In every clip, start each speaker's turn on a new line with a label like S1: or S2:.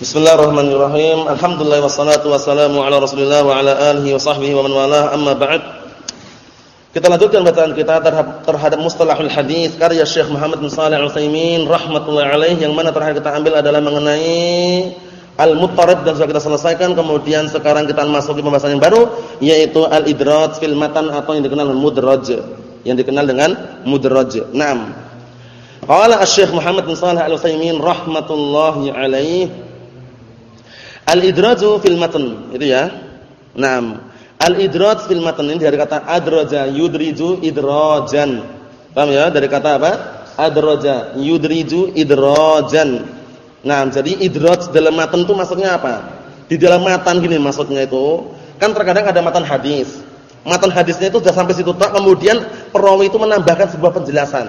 S1: Bismillahirrahmanirrahim. Alhamdulillah wassalatu wassalamu ala Rasulillah wa ala alihi wa sahbihi wa man walah. Amma ba'd. Kita lanjutkan bacaan kita terhadap, terhadap mustalahul hadis karya Syekh Muhammad bin Shalih Al-Utsaimin rahimatullah alaih yang mana terakhir kita ambil adalah mengenai al-muttarid dan sudah kita selesaikan. Kemudian sekarang kita masuk ke pembahasan yang baru yaitu al-idraj fil matan atau yang dikenal mudraj. Yang dikenal dengan mudraj. Naam. Qala Asy-Syaikh Muhammad bin Shalih Al-Utsaimin rahmatullahi alaih Al-idraju fil matan, itu ya. Naam. Al-idraj fil matan ini dari kata adraja yudriju idrajan. Paham ya? Dari kata apa? Adraja yudriju idrajan. Nah, jadi idraj dalam matan itu maksudnya apa? Di dalam matan gini maksudnya itu, kan terkadang ada matan hadis. Matan hadisnya itu sudah sampai situ tak, kemudian perawi itu menambahkan sebuah penjelasan.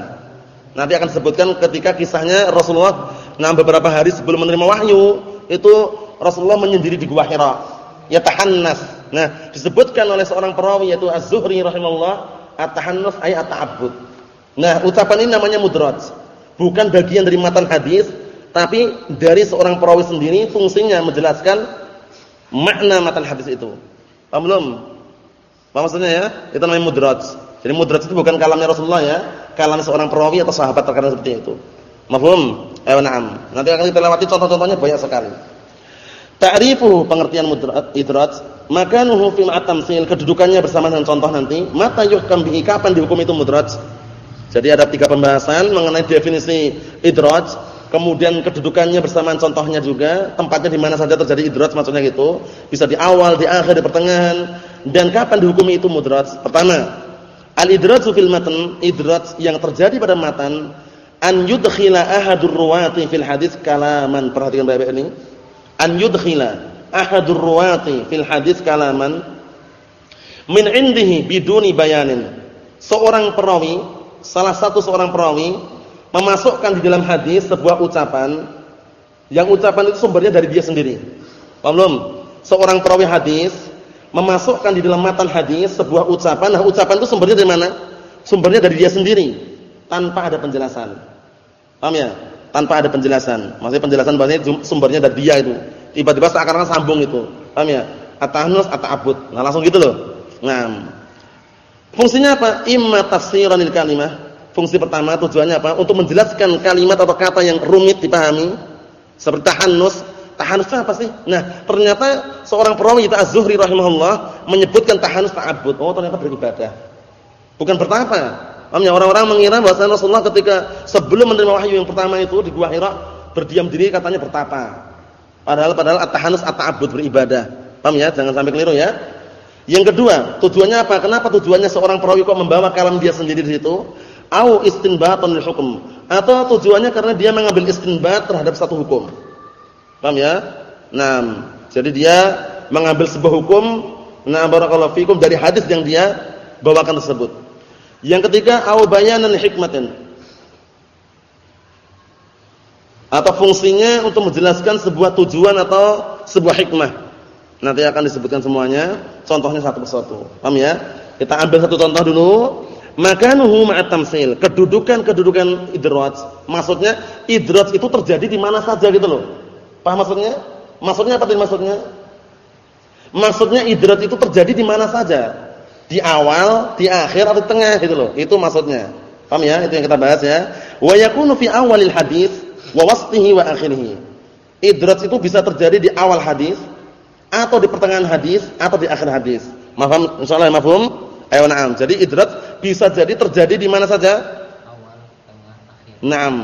S1: Nanti akan disebutkan ketika kisahnya Rasulullah nah beberapa hari sebelum menerima wahyu, itu Rasulullah menyendiri di Gua Hira. Yatahannas. Nah, disebutkan oleh seorang perawi yaitu Az-Zuhri rahimahullah, at-tahannus ay at-ta'abbud. Nah, ucapan ini namanya mudraj. Bukan bagian dari matan hadis, tapi dari seorang perawi sendiri fungsinya menjelaskan makna matan hadis itu. Paham belum? Paham maksudnya ya? Itu namanya mudraj. Jadi mudraj itu bukan kalamnya Rasulullah ya, kalam seorang perawi atau sahabat terkadang seperti itu. Mafhum? Ayo na'am. Nanti akan kita lewati contoh-contohnya banyak sekali. Ta'rifu pengertian mudraj idraj, makanuhu fi ma'tamsil kedudukannya bersama dengan contoh nanti, mata yuhkam bihi kapan dihukum itu mudraj. Jadi ada tiga pembahasan mengenai definisi idraj, kemudian kedudukannya bersama contohnya juga, tempatnya di mana saja terjadi idraj maksudnya gitu, bisa di awal, di akhir, di pertengahan, dan kapan dihukumi itu mudraj. Pertama, al-idraju fil matan, idraj yang terjadi pada matan an yudkhila ahadur ruwati fil hadis kalaman. Perhatikan baik-baik ini an yudkhila ahadur ruwati fil hadis kalaman min indihi biduni bayanin. Seorang perawi, salah satu seorang perawi memasukkan di dalam hadis sebuah ucapan yang ucapan itu sumbernya dari dia sendiri. Paham? Seorang perawi hadis memasukkan di dalam matan hadis sebuah ucapan, nah ucapan itu sumbernya dari mana? Sumbernya dari dia sendiri tanpa ada penjelasan. Paham ya? tanpa ada penjelasan. Maksudnya penjelasan bahasanya sumbernya dari dia itu. Tiba-tiba seakan-akan sambung itu. Paham ya? At-tahnus at-ta'abbud. Nah, langsung gitu loh. Nah. Fungsinya apa? Imma tafsiran lil kalimah. Fungsi pertama tujuannya apa? Untuk menjelaskan kalimat atau kata yang rumit dipahami. Seperti tahannus. Tahannus itu apa sih? Nah, ternyata seorang perawi itu Az-Zuhri rahimahullah menyebutkan tahannus ta'abbud. Oh, ternyata beribadah. Bukan bertapa. Amnya orang-orang mengira bahwa Rasulullah ketika sebelum menerima wahyu yang pertama itu di Gua Hira berdiam diri katanya bertapa. Padahal padahal at-tahanus at-ta'abbud beribadah. Paham ya? Jangan sampai keliru ya. Yang kedua, tujuannya apa? Kenapa tujuannya seorang perawi kok membawa kalam dia sendiri di situ? Au istinbatun lil hukum. Atau tujuannya karena dia mengambil istinbat terhadap satu hukum. Paham ya? Nah, jadi dia mengambil sebuah hukum, nah barakallahu fikum dari hadis yang dia bawakan tersebut. Yang ketiga au bayanan hikmatin. Atau fungsinya untuk menjelaskan sebuah tujuan atau sebuah hikmah. Nanti akan disebutkan semuanya, contohnya satu persatu. Paham ya? Kita ambil satu contoh dulu. Makanuhu ma'at tamsil. Kedudukan-kedudukan idraj. Maksudnya idraj itu terjadi di mana saja gitu loh. Paham maksudnya? Maksudnya apa maksudnya? Maksudnya idraj itu terjadi di mana saja di awal, di akhir atau di tengah gitu loh. Itu maksudnya. Paham ya? Itu yang kita bahas ya. Wa yakunu fi awalil hadis wa wasfihi wa akhirih. Idraj itu bisa terjadi di awal hadis atau di pertengahan hadis atau di akhir hadis. Mahfum? Insyaallah ya, mafhum? Ayo na'am. Jadi idraj bisa jadi terjadi di mana saja? Awal, tengah, akhir. Naam.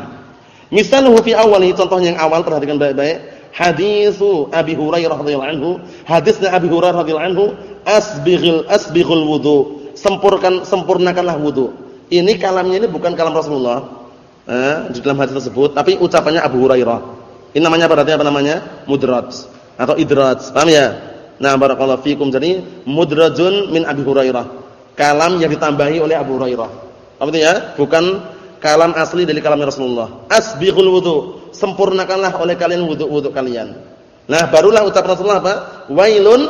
S1: Misaluhu fi awali, contohnya yang awal perhatikan baik-baik hadisu Abi Hurairah radhiyallahu anhu, hadisnya Abi Hurairah radhiyallahu anhu, asbighil asbighul wudu. Sempurkan sempurnakanlah wudu. Ini kalamnya ini bukan kalam Rasulullah. Eh, di dalam hadis tersebut, tapi ucapannya Abu Hurairah. Ini namanya berarti apa namanya? Mudraj atau idraj. Paham ya? Nah, barakallahu fikum. Jadi mudrajun min Abi Hurairah. Kalam yang ditambahi oleh Abu Hurairah. Apa itu ya? Bukan kalam asli dari kalamnya Rasulullah. Asbighul wudu sempurnakanlah oleh kalian wudhu-wudhu kalian. Nah, barulah ucapan Rasulullah apa? Wailun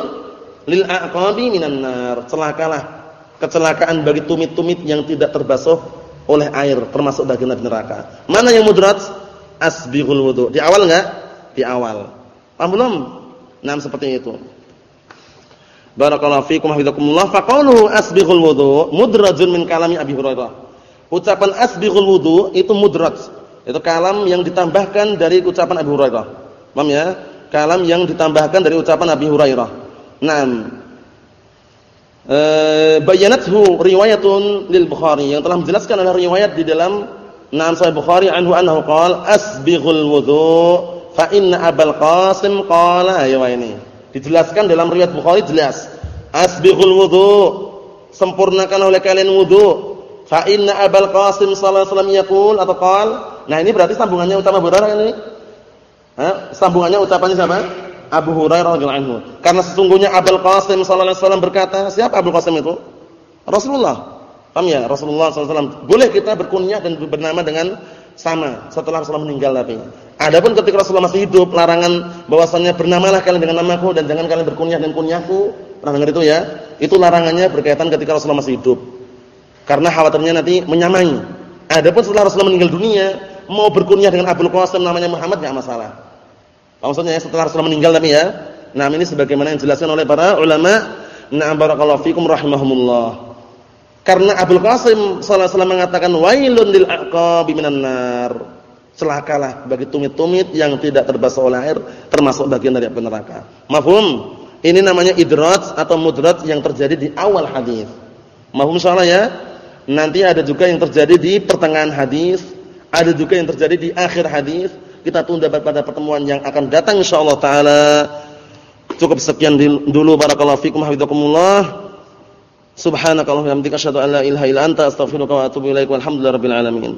S1: lil aqabi minan nar. Celakalah kecelakaan bagi tumit-tumit yang tidak terbasuh oleh air termasuk bagian neraka. Mana yang mudraj? Asbighul wudu. Di awal enggak? Di awal. Paham belum? Nah, seperti itu. Barakallahu fiikum hafizakumullah. Faqauluhu asbighul wudu mudrajun min kalami Abi Hurairah. Ucapan asbighul wudu itu mudraj. Itu kalam yang ditambahkan dari ucapan Abi Hurairah. Paham ya? Kalam yang ditambahkan dari ucapan Abi Hurairah. Naam. Eh bayanathu riwayatun lil Bukhari yang telah menjelaskan adalah riwayat di dalam Naam Sahih Bukhari anhu annahu qala asbighul wudu fa inna Abul Qasim qala ya ini. Dijelaskan dalam riwayat Bukhari jelas. Asbighul wudu, sempurnakan oleh kalian wudu. Fa inna Abul Qasim sallallahu alaihi wasallam yaqul atau qal. Nah, ini berarti sambungannya utama Hurairah ini. Hah? Sambungannya ucapannya siapa? Abu Hurairah radhiyallahu anhu. Karena sesungguhnya Abul Qasim sallallahu alaihi wasallam berkata, siapa Abul Qasim itu? Rasulullah. Paham ya? Rasulullah wasallam. Boleh kita berkunyah dan bernama dengan sama setelah Rasulullah meninggal tapi. Adapun ketika Rasulullah masih hidup, larangan bahwasannya bernamalah kalian dengan namaku dan jangan kalian berkunyah dengan kunyahku. Pernah dengar itu ya? Itu larangannya berkaitan ketika Rasulullah masih hidup. Karena khawatirnya nanti menyamai. Adapun setelah Rasulullah meninggal dunia, mau berkunyah dengan Abdul Qasim namanya Muhammad enggak masalah. Maksudnya ya, setelah Rasulullah meninggal tapi ya. Nah, ini sebagaimana yang dijelaskan oleh para ulama, na barakallahu fikum rahimahumullah. Karena Abdul Qasim sallallahu alaihi mengatakan wailun lil aqabi minan nar celakalah bagi tumit-tumit yang tidak terbasuh oleh air termasuk bagian dari api neraka. Mafhum? Ini namanya idraj atau mudraj yang terjadi di awal hadis. Mafhum insyaallah ya? Nanti ada juga yang terjadi di pertengahan hadis, ada juga yang terjadi di akhir hadis. Kita tunda pada pertemuan yang akan datang insyaallah taala. Cukup sekian dulu barakallahu fikum hafizakumullah. Subhanakallahumma wa bihamdika asyhadu an la ilaha illa anta astaghfiruka wa atubu ilaik. Walhamdulillahirabbil alamin.